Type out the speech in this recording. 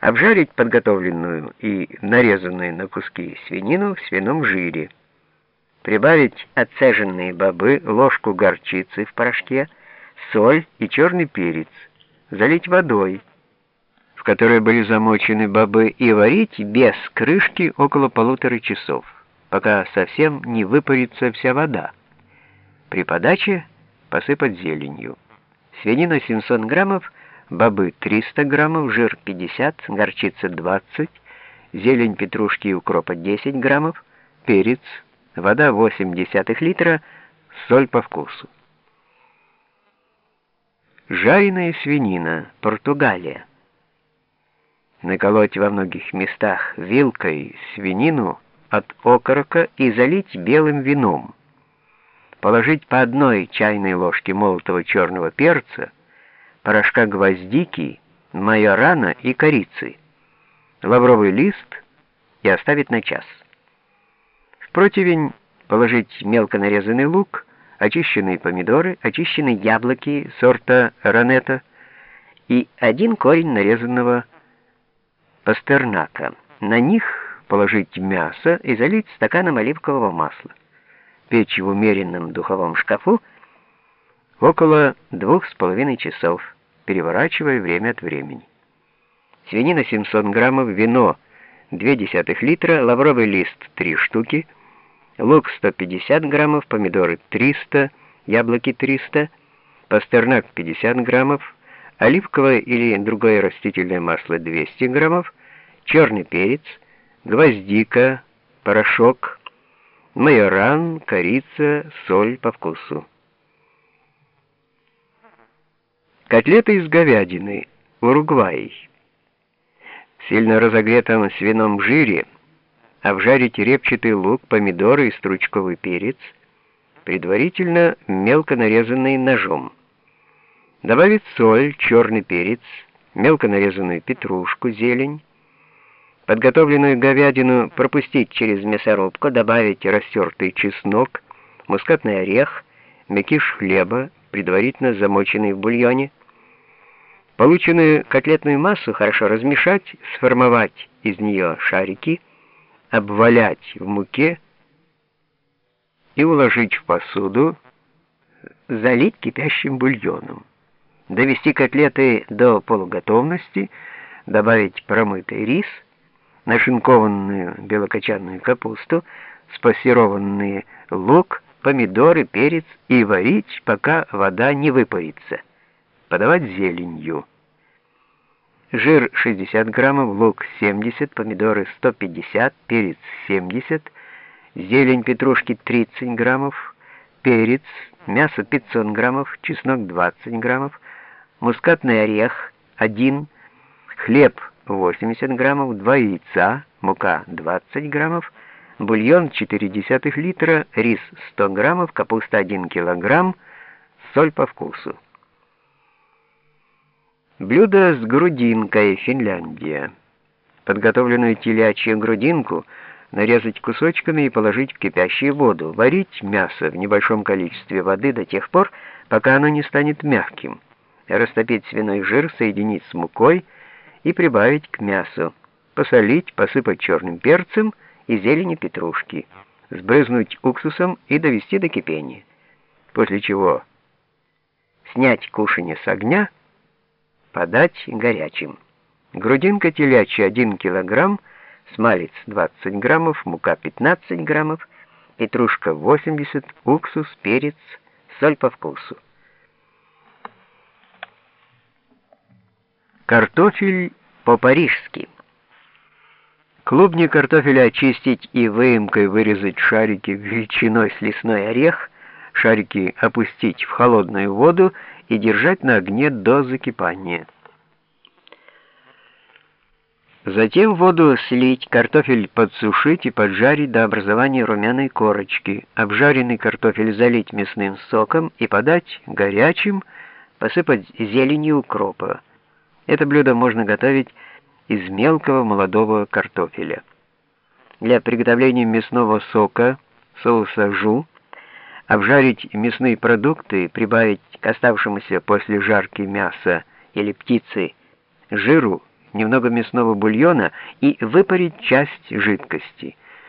Обжарить подготовленную и нарезанную на куски свинину в свином жире. Прибавить отцеженные бобы, ложку горчицы в порошке, соль и черный перец. Залить водой, в которой были замочены бобы, и варить без крышки около полутора часов, пока совсем не выпарится вся вода. При подаче посыпать зеленью. Свинина 700 граммов, бобы 300 граммов, жир 50, горчица 20, зелень петрушки и укропа 10 граммов, перец, вода 0,8 литра, соль по вкусу. Жареная свинина, Португалия. Наколоть во многих местах вилкой свинину от окорока и залить белым вином. Положить по одной чайной ложке молотого черного перца, порошка гвоздики, майорана и корицы, лавровый лист и оставить на час. В противень положить мелко нарезанный лук, очищенные помидоры, очищенные яблоки сорта ранета и один корень нарезанного пастернака. На них положить мясо и залить стаканом оливкового масла. Печь в умеренном духовом шкафу около двух с половиной часов, переворачивая время от времени. Свинина 700 граммов, вино 0,2 литра, лавровый лист 3 штуки, лук 150 граммов, помидоры 300, яблоки 300, пастернак 50 граммов, оливковое или другое растительное масло 200 граммов, черный перец, гвоздика, порошок, майоран, корица, соль по вкусу. Котлеты из говядины, Уругвай. В сильно разогретом свином жире обжарить репчатый лук, помидоры и стручковый перец, предварительно мелко нарезанный ножом. Добавить соль, черный перец, мелко нарезанную петрушку, зелень. Подготовленную говядину пропустить через мясорубку, добавить растертый чеснок, мускатный орех, мякиш хлеба, предварительно замоченный в бульоне. Полученную котлетную массу хорошо размешать, сформовать из нее шарики – обвалять в муке и уложить в посуду, залить кипящим бульоном. Довести котлеты до полуготовности, добавить промытый рис, нашинкованную белокочанную капусту, спассерованный лук, помидоры, перец и варить, пока вода не выпарится. Подавать зеленью жир 60 граммов, лук 70, помидоры 150, перец 70, зелень петрушки 30 граммов, перец, мясо 500 граммов, чеснок 20 граммов, мускатный орех 1, хлеб 80 граммов, 2 яйца, мука 20 граммов, бульон 0,4 литра, рис 100 граммов, капуста 1 килограмм, соль по вкусу. Блюдо с грудинкой, Финляндия. Подготовленную телячью грудинку нарезать кусочками и положить в кипящую воду. Варить мясо в небольшом количестве воды до тех пор, пока оно не станет мягким. Растопить свиной жир, соединить с мукой и прибавить к мясу. Посолить, посыпать черным перцем и зеленью петрушки. Сбрызнуть уксусом и довести до кипения. После чего снять кушанье с огня Подать горячим. Грудинка телячья 1 килограмм, смалец 20 граммов, мука 15 граммов, петрушка 80, уксус, перец, соль по вкусу. Картофель по-парижски. Клубни картофеля очистить и выемкой вырезать шарики величиной с лесной орех, шарики опустить в холодную воду и держать на огне до закипания. Затем воду слить, картофель подсушить и поджарить до образования румяной корочки. Обжаренный картофель залить мясным соком и подать горячим, посыпать зеленью укропа. Это блюдо можно готовить из мелкого молодого картофеля. Для приготовления мясного сока, соуса жу, обжарить мясные продукты, прибавить к оставшемуся после жарки мяса или птицы жиру немного мясного бульона и выпарить часть жидкости –